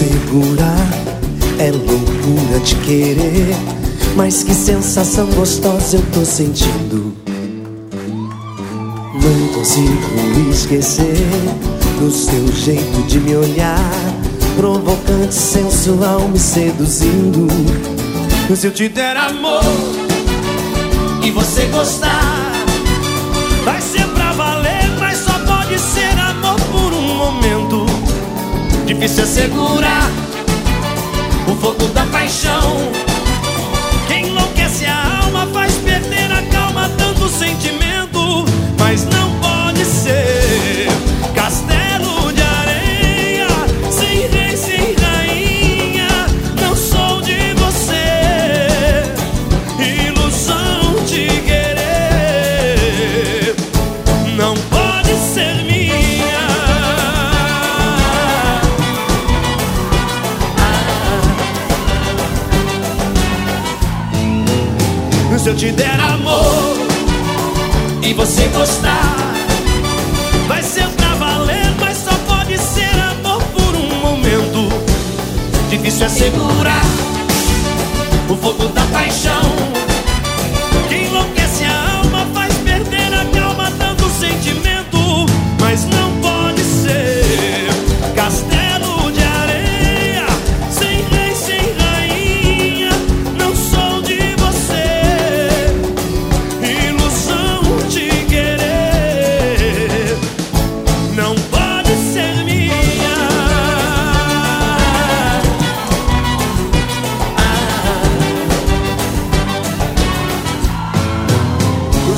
segurar. É loucura te querer, mas que sensação gostosa eu tô sentindo. Não consigo esquecer do seu jeito de me olhar, provocante, sensual, me seduzindo. Se eu te der amor e você gostar, vai ser pra valer, Difícil é segurar o fogo da paixão. Se eu te der amor e você gostar, vai ser pra valer, mas só pode ser amor por um momento. Difícil é segurar o fogo da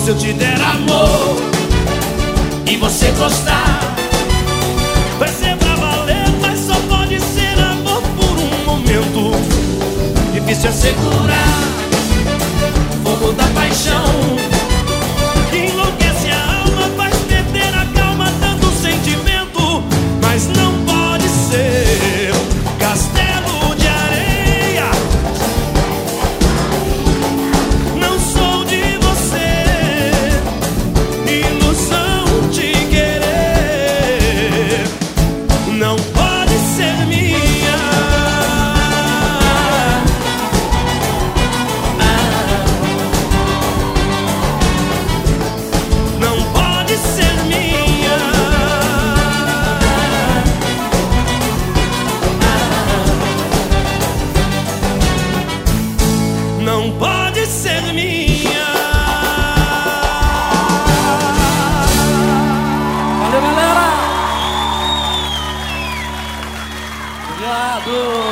Se eu te der amor e você gostar, Good.